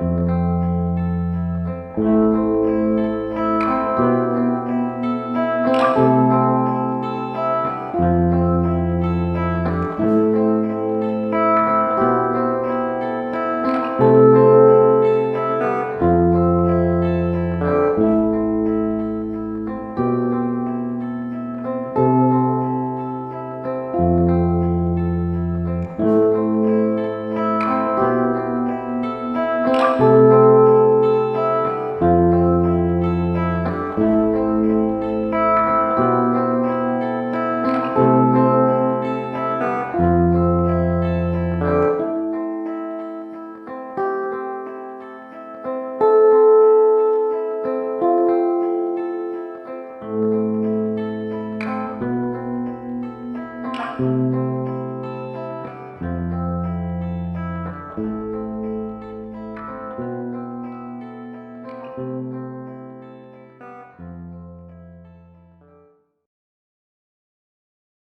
you